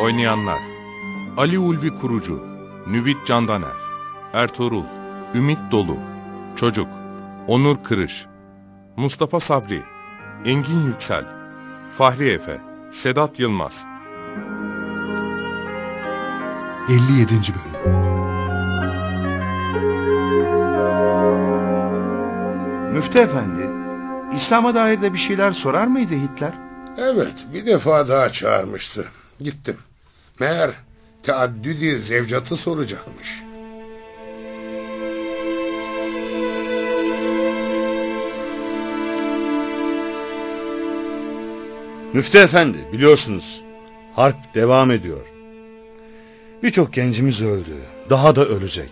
Oynayanlar Ali Ulvi Kurucu Nüvit Candaner Ertuğrul Ümit Dolu Çocuk Onur Kırış Mustafa Sabri Engin Yüksel Fahri Efe Sedat Yılmaz 57. Bölüm Müftü efendi, İslam'a dair de bir şeyler sorar mıydı Hitler? Evet, bir defa daha çağırmıştı. Gittim. Meğer teaddüdi zevcatı soracakmış. Müftü efendi biliyorsunuz harp devam ediyor. Birçok gencimiz öldü. Daha da ölecek.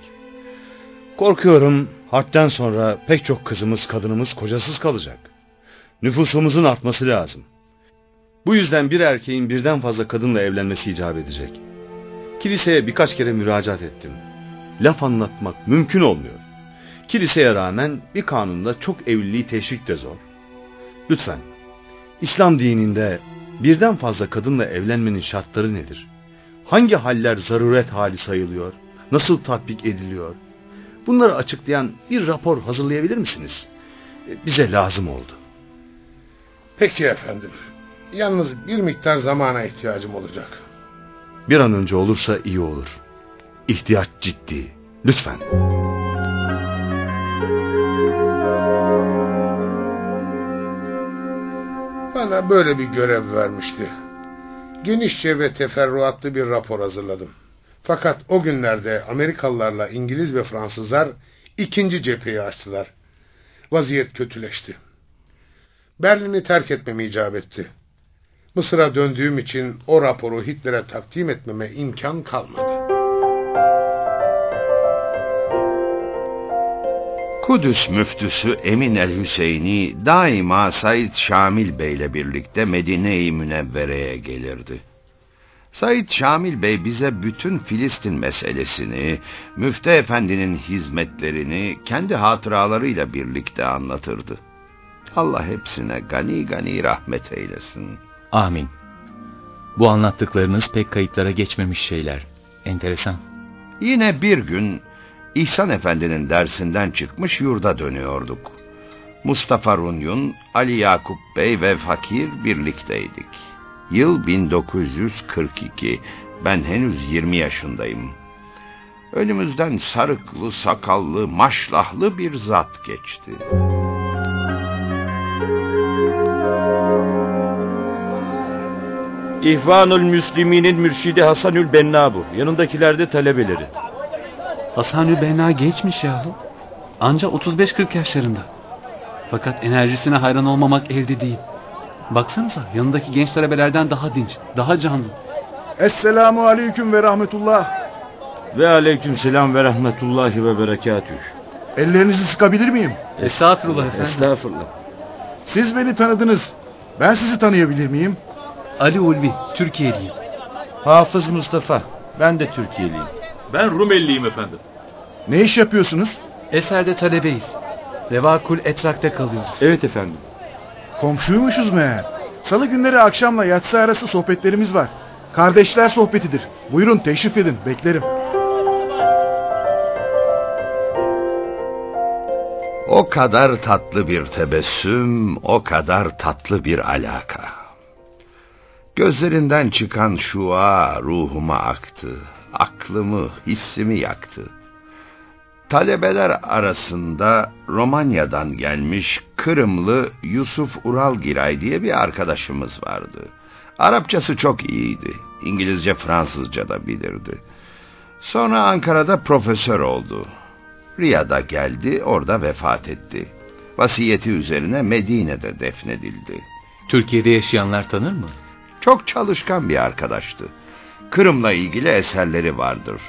Korkuyorum harpten sonra pek çok kızımız kadınımız kocasız kalacak. Nüfusumuzun artması lazım. Bu yüzden bir erkeğin birden fazla kadınla evlenmesi icap edecek. Kiliseye birkaç kere müracaat ettim. Laf anlatmak mümkün olmuyor. Kiliseye rağmen bir kanunda çok evliliği teşvik de zor. Lütfen İslam dininde birden fazla kadınla evlenmenin şartları nedir? Hangi haller zaruret hali sayılıyor? Nasıl tatbik ediliyor? Bunları açıklayan bir rapor hazırlayabilir misiniz? Bize lazım oldu. Peki efendim. Yalnız bir miktar zamana ihtiyacım olacak. Bir an önce olursa iyi olur. İhtiyaç ciddi. Lütfen. Bana böyle bir görev vermişti. Genişçe ve teferruatlı bir rapor hazırladım. Fakat o günlerde Amerikalılarla İngiliz ve Fransızlar ikinci cepheyi açtılar. Vaziyet kötüleşti. Berlin'i terk etmemi icap etti. Mısır'a döndüğüm için o raporu Hitler'e takdim etmeme imkan kalmadı. Kudüs müftüsü Emin el-Hüseyni daima Said Şamil Bey ile birlikte Medine-i Münevvere'ye gelirdi. Said Şamil Bey bize bütün Filistin meselesini, Müftü Efendi'nin hizmetlerini kendi hatıralarıyla birlikte anlatırdı. Allah hepsine gani gani rahmet eylesin. Amin. Bu anlattıklarınız pek kayıtlara geçmemiş şeyler. Enteresan. Yine bir gün İhsan Efendi'nin dersinden çıkmış yurda dönüyorduk. Mustafa Runyun, Ali Yakup Bey ve Fakir birlikteydik. Yıl 1942. Ben henüz 20 yaşındayım. Önümüzden sarıklı, sakallı, maşlahlı bir zat geçti. İhvanül Müsliminin mürşidi Hasanül Benna bu. Yanındakiler de talebeleri. Hasanü Benna gençmiş yahu. Anca 35-40 yaşlarında. Fakat enerjisine hayran olmamak elde değil. Baksanıza yanındaki genç talebelerden daha dinç, daha canlı. Esselamu aleyküm ve rahmetullah. Ve aleyküm selam ve rahmetullahi ve berekatüh. Ellerinizi sıkabilir miyim? Estağfurullah efendim. Estağfurullah. Siz beni tanıdınız. Ben sizi tanıyabilir miyim? Ali Ulvi, Türkiye'liyim. Hafız Mustafa. Ben de Türkiye'liyim. Ben Rumeliyim efendim. Ne iş yapıyorsunuz? Eser'de talebeyiz. Revakul Etrak'ta kalıyoruz. Evet efendim. Komşuymuşuz meğer. Salı günleri akşamla yatsı arası sohbetlerimiz var. Kardeşler sohbetidir. Buyurun teşrif edin. Beklerim. O kadar tatlı bir tebessüm, o kadar tatlı bir alaka. Gözlerinden çıkan şua ruhuma aktı. Aklımı, hissimi yaktı. Talebeler arasında Romanya'dan gelmiş Kırımlı Yusuf Uralgiray diye bir arkadaşımız vardı. Arapçası çok iyiydi. İngilizce, Fransızca da bilirdi. Sonra Ankara'da profesör oldu. Riyad'a geldi, orada vefat etti. Vasiyeti üzerine Medine'de defnedildi. Türkiye'de yaşayanlar tanır mı? Çok çalışkan bir arkadaştı. Kırım'la ilgili eserleri vardır.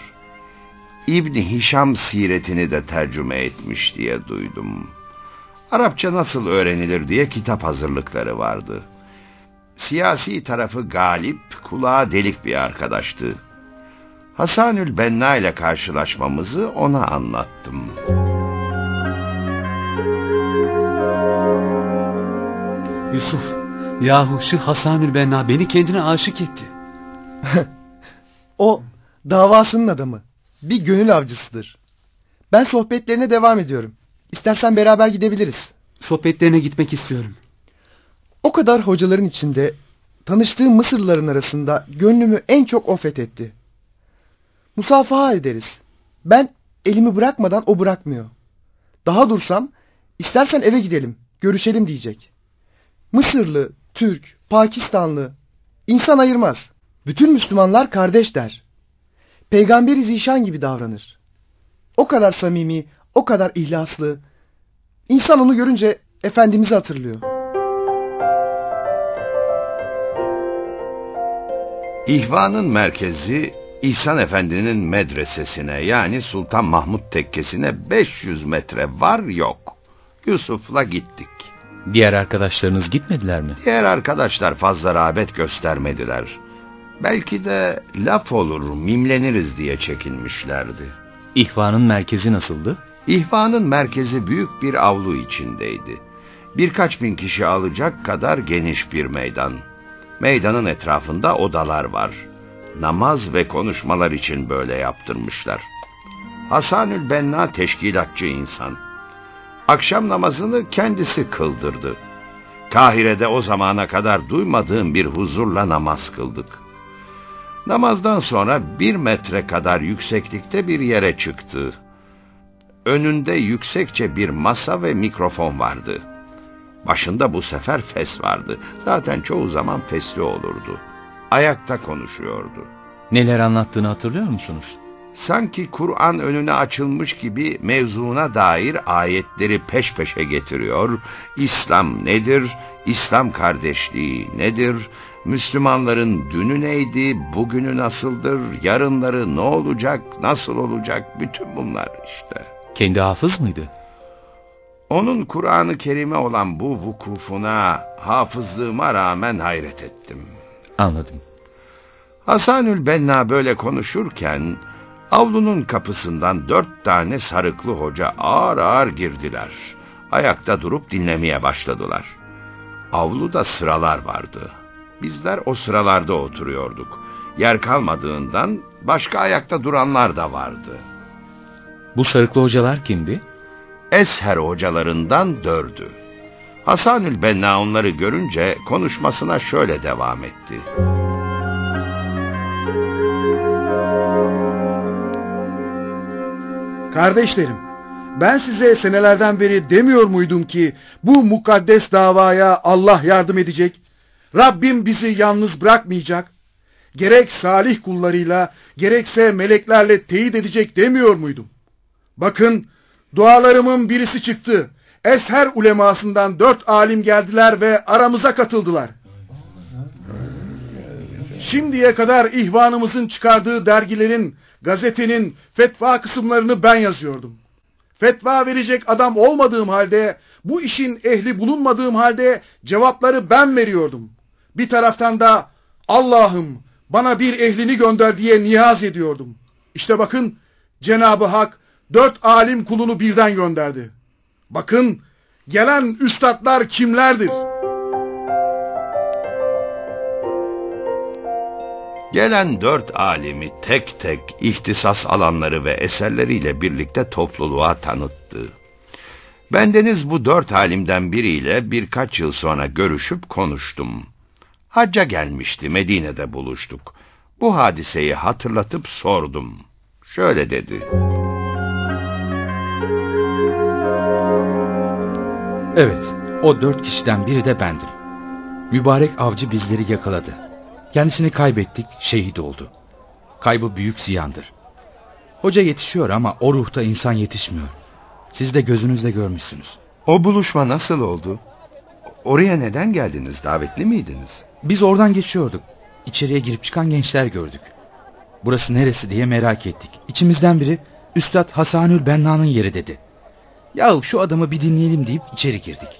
İbni Hişam siretini de tercüme etmiş diye duydum. Arapça nasıl öğrenilir diye kitap hazırlıkları vardı. Siyasi tarafı galip, kulağa delik bir arkadaştı. Hasanül Benna ile karşılaşmamızı ona anlattım. Yusuf, yahu şu Hasanül Benna beni kendine aşık etti. O davasının adamı. Bir gönül avcısıdır. Ben sohbetlerine devam ediyorum. İstersen beraber gidebiliriz. Sohbetlerine gitmek istiyorum. O kadar hocaların içinde tanıştığım Mısırlıların arasında gönlümü en çok o fethetti. Musafaha ederiz. Ben elimi bırakmadan o bırakmıyor. Daha dursam istersen eve gidelim, görüşelim diyecek. Mısırlı, Türk, Pakistanlı insan ayırmaz. Bütün Müslümanlar kardeş der. Peygamberi zişan gibi davranır. O kadar samimi, o kadar ihlaslı. İnsan onu görünce Efendimiz'i hatırlıyor. İhvanın merkezi İhsan Efendi'nin medresesine yani Sultan Mahmut Tekkesi'ne 500 metre var yok. Yusuf'la gittik. Diğer arkadaşlarınız gitmediler mi? Diğer arkadaşlar fazla rağbet göstermediler. Belki de laf olur, mimleniriz diye çekinmişlerdi. İhvanın merkezi nasıldı? İhvanın merkezi büyük bir avlu içindeydi. Birkaç bin kişi alacak kadar geniş bir meydan. Meydanın etrafında odalar var. Namaz ve konuşmalar için böyle yaptırmışlar. Hasanül Benna teşkilatçı insan. Akşam namazını kendisi kıldırdı. Kahire'de o zamana kadar duymadığım bir huzurla namaz kıldık. Namazdan sonra bir metre kadar yükseklikte bir yere çıktı. Önünde yüksekçe bir masa ve mikrofon vardı. Başında bu sefer fes vardı. Zaten çoğu zaman fesli olurdu. Ayakta konuşuyordu. Neler anlattığını hatırlıyor musunuz? Sanki Kur'an önüne açılmış gibi mevzuna dair ayetleri peş peşe getiriyor. İslam nedir? İslam kardeşliği nedir? Müslümanların dünü neydi? Bugünü nasıldır? Yarınları ne olacak? Nasıl olacak? Bütün bunlar işte. Kendi hafız mıydı? Onun Kur'an-ı Kerim'e olan bu vukufuna, hafızlığıma rağmen hayret ettim. Anladım. Hasanül Benna böyle konuşurken, avlunun kapısından dört tane sarıklı hoca ağır ağır girdiler. Ayakta durup dinlemeye başladılar. Avluda sıralar vardı. Bizler o sıralarda oturuyorduk. Yer kalmadığından başka ayakta duranlar da vardı. Bu sarıklı hocalar kimdi? Esher hocalarından dördü. Hasanül Benna onları görünce konuşmasına şöyle devam etti. Kardeşlerim, ben size senelerden beri demiyor muydum ki bu mukaddes davaya Allah yardım edecek? Rabbim bizi yalnız bırakmayacak. Gerek salih kullarıyla, gerekse meleklerle teyit edecek demiyor muydum? Bakın, dualarımın birisi çıktı. Esher ulemasından dört alim geldiler ve aramıza katıldılar. Şimdiye kadar ihvanımızın çıkardığı dergilerin, gazetenin fetva kısımlarını ben yazıyordum. Fetva verecek adam olmadığım halde, bu işin ehli bulunmadığım halde cevapları ben veriyordum. Bir taraftan da Allah'ım bana bir ehlini gönder diye niyaz ediyordum. İşte bakın Cenab-ı Hak dört alim kulunu birden gönderdi. Bakın gelen üstadlar kimlerdir? Gelen dört alimi tek tek ihtisas alanları ve eserleriyle birlikte topluluğa tanıttı. Bendeniz bu dört alimden biriyle birkaç yıl sonra görüşüp konuştum. Hacca gelmişti, Medine'de buluştuk. Bu hadiseyi hatırlatıp sordum. Şöyle dedi. Evet, o dört kişiden biri de bendim. Mübarek avcı bizleri yakaladı. Kendisini kaybettik, şehit oldu. Kaybı büyük ziyandır. Hoca yetişiyor ama o ruhta insan yetişmiyor. Siz de gözünüzle görmüşsünüz. O buluşma nasıl oldu? oraya neden geldiniz? Davetli miydiniz? Biz oradan geçiyorduk. İçeriye girip çıkan gençler gördük. Burası neresi diye merak ettik. İçimizden biri Üstad Hasanül Benna'nın yeri dedi. Yahu şu adamı bir dinleyelim deyip içeri girdik.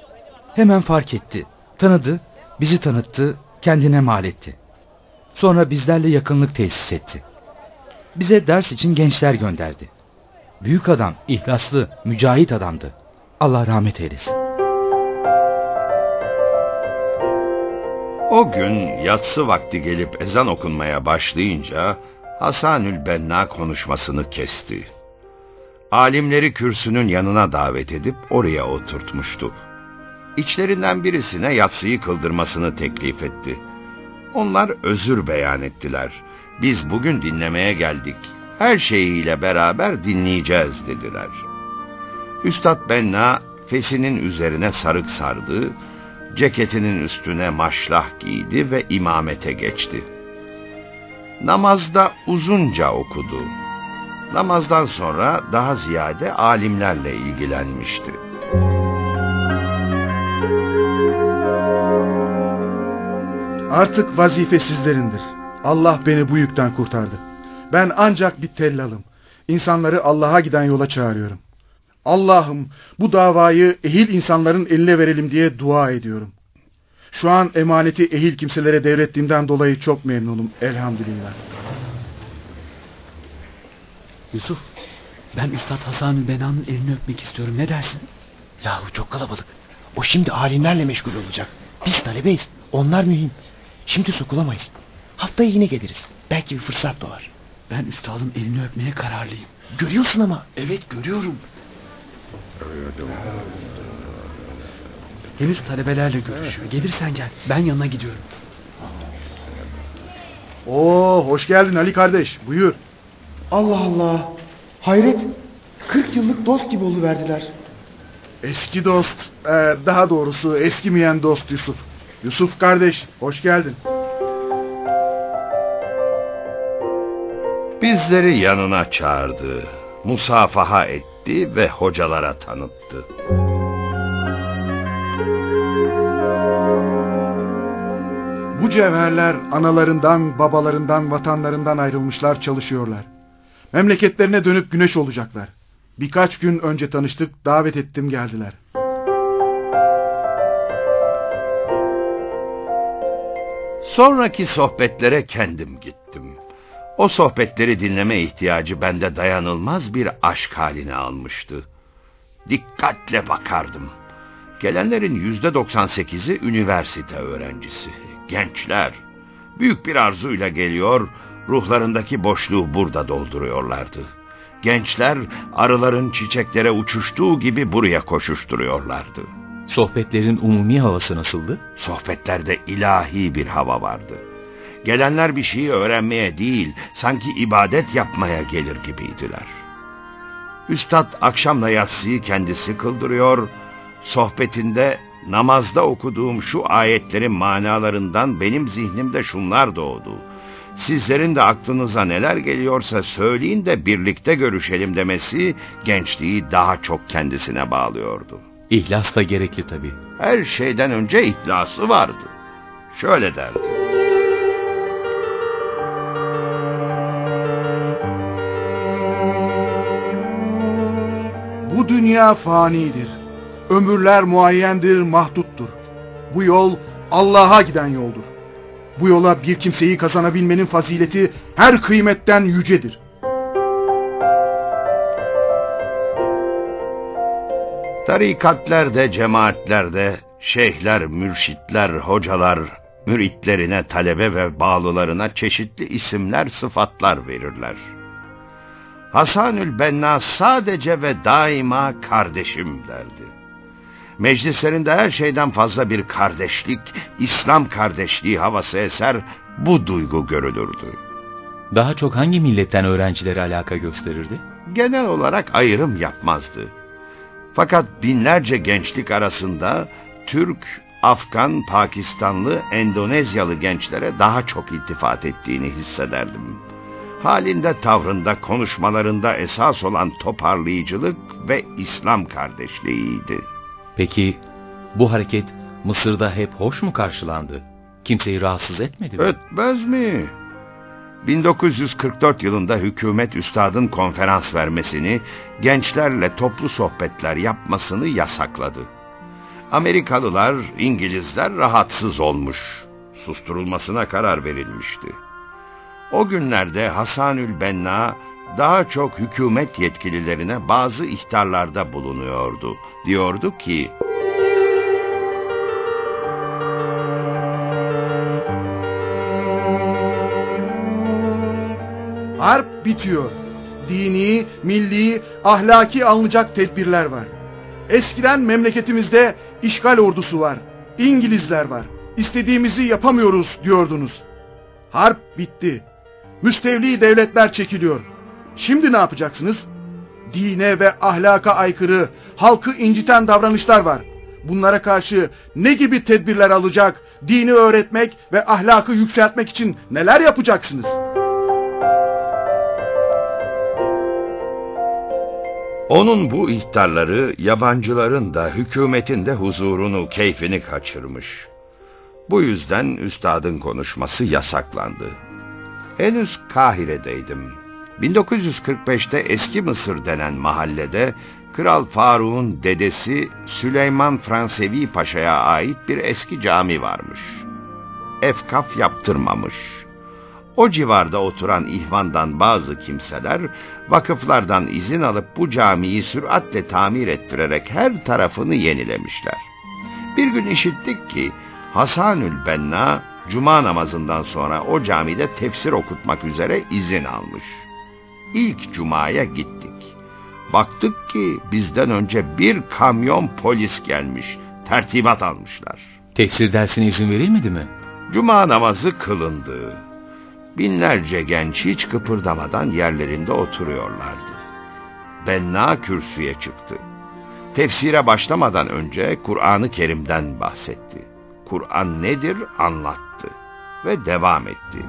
Hemen fark etti. Tanıdı, bizi tanıttı, kendine mal etti. Sonra bizlerle yakınlık tesis etti. Bize ders için gençler gönderdi. Büyük adam, ihlaslı, mücahit adamdı. Allah rahmet eylesin. O gün yatsı vakti gelip ezan okunmaya başlayınca Hasanül Benna konuşmasını kesti. Alimleri kürsünün yanına davet edip oraya oturtmuştu. İçlerinden birisine yatsıyı kıldırmasını teklif etti. Onlar özür beyan ettiler. Biz bugün dinlemeye geldik. Her şeyiyle beraber dinleyeceğiz dediler. Üstad Benna fesinin üzerine sarık sardı, ceketinin üstüne maşlah giydi ve imamete geçti. Namazda uzunca okudu. Namazdan sonra daha ziyade alimlerle ilgilenmişti. Artık vazife sizlerindir. Allah beni bu yükten kurtardı. Ben ancak bir tellalım. İnsanları Allah'a giden yola çağırıyorum. Allah'ım bu davayı ehil insanların eline verelim diye dua ediyorum. Şu an emaneti ehil kimselere devrettiğimden dolayı çok memnunum. Elhamdülillah. Yusuf, ben Üstad Hasanül Bena'nın elini öpmek istiyorum. Ne dersin? Yahu çok kalabalık. O şimdi alimlerle meşgul olacak. Biz talebeyiz. Onlar mühim. Şimdi sokulamayız. Haftaya yine geliriz. Belki bir fırsat doğar. Ben üstadın elini öpmeye kararlıyım. Görüyorsun ama. Evet görüyorum. Henüz talebelerle görüşüyor. Gelirsen gel. Ben yanına gidiyorum. Oo, hoş geldin Ali kardeş. Buyur. Allah Allah. Hayret. 40 yıllık dost gibi oluverdiler. Eski dost, e, daha doğrusu eskimeyen dost Yusuf. Yusuf kardeş, hoş geldin. Bizleri yanına çağırdı, musafaha etti ve hocalara tanıttı. Bu cevherler analarından, babalarından, vatanlarından ayrılmışlar, çalışıyorlar. Memleketlerine dönüp güneş olacaklar. Birkaç gün önce tanıştık, davet ettim geldiler. Sonraki sohbetlere kendim gittim. O sohbetleri dinleme ihtiyacı bende dayanılmaz bir aşk haline almıştı. Dikkatle bakardım. Gelenlerin yüzde 98'i üniversite öğrencisi, gençler. Büyük bir arzuyla geliyor, ruhlarındaki boşluğu burada dolduruyorlardı. Gençler arıların çiçeklere uçuştuğu gibi buraya koşuşturuyorlardı. Sohbetlerin umumi havası nasıldı? Sohbetlerde ilahi bir hava vardı. Gelenler bir şeyi öğrenmeye değil, sanki ibadet yapmaya gelir gibiydiler. Üstad akşamla yatsıyı kendisi kıldırıyor, sohbetinde namazda okuduğum şu ayetlerin manalarından benim zihnimde şunlar doğdu. Sizlerin de aklınıza neler geliyorsa söyleyin de birlikte görüşelim demesi gençliği daha çok kendisine bağlıyordu. İhlas da gerekli tabii. Her şeyden önce ihlası vardı. Şöyle derdi. Bu dünya fanidir. Ömürler muayyendir, mahduttur. Bu yol Allah'a giden yoldur. Bu yola bir kimseyi kazanabilmenin fazileti her kıymetten yücedir. Tarikatlerde, cemaatlerde şeyhler, mürşitler, hocalar müritlerine, talebe ve bağlılarına çeşitli isimler, sıfatlar verirler. Hasanül Benna sadece ve daima kardeşim derdi. Meclislerinde her şeyden fazla bir kardeşlik, İslam kardeşliği havası eser, bu duygu görülürdü. Daha çok hangi milletten öğrencilere alaka gösterirdi? Genel olarak ayrım yapmazdı. Fakat binlerce gençlik arasında Türk, Afgan, Pakistanlı, Endonezyalı gençlere daha çok iltifat ettiğini hissederdim. Halinde, tavrında, konuşmalarında esas olan toparlayıcılık ve İslam kardeşliğiydi. Peki bu hareket Mısır'da hep hoş mu karşılandı? Kimseyi rahatsız etmedi mi? Etmez mi? 1944 yılında hükümet üstadın konferans vermesini, gençlerle toplu sohbetler yapmasını yasakladı. Amerikalılar, İngilizler rahatsız olmuş. Susturulmasına karar verilmişti. O günlerde Hasanül Benna daha çok hükümet yetkililerine bazı ihtarlarda bulunuyordu. Diyordu ki... Harp bitiyor. Dini, milli, ahlaki alınacak tedbirler var. Eskiden memleketimizde işgal ordusu var. İngilizler var. İstediğimizi yapamıyoruz diyordunuz. Harp bitti. Müstevli devletler çekiliyor. Şimdi ne yapacaksınız? Dine ve ahlaka aykırı, halkı inciten davranışlar var. Bunlara karşı ne gibi tedbirler alacak, dini öğretmek ve ahlakı yükseltmek için neler yapacaksınız? Onun bu ihtarları yabancıların da hükümetin de huzurunu, keyfini kaçırmış. Bu yüzden üstadın konuşması yasaklandı. Henüz Kahire'deydim. 1945'te Eski Mısır denen mahallede Kral Faruk'un dedesi Süleyman Fransevi Paşa'ya ait bir eski cami varmış. Efkaf yaptırmamış. O civarda oturan ihvandan bazı kimseler vakıflardan izin alıp bu camiyi süratle tamir ettirerek her tarafını yenilemişler. Bir gün işittik ki Hasanül Benna cuma namazından sonra o camide tefsir okutmak üzere izin almış. İlk cumaya gittik. Baktık ki bizden önce bir kamyon polis gelmiş. Tertibat almışlar. Tefsir dersine izin verilmedi mi? Cuma namazı kılındı. Binlerce genç hiç kıpırdamadan yerlerinde oturuyorlardı. Benna kürsüye çıktı. Tefsire başlamadan önce Kur'an-ı Kerim'den bahsetti. Kur'an nedir anlattı ve devam etti.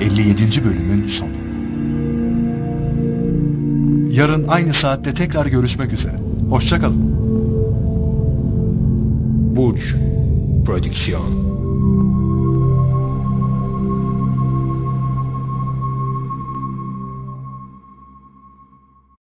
57. bölümün sonu. Yarın aynı saatte tekrar görüşmek üzere. Hoşçakalın. Burç Prodüksiyon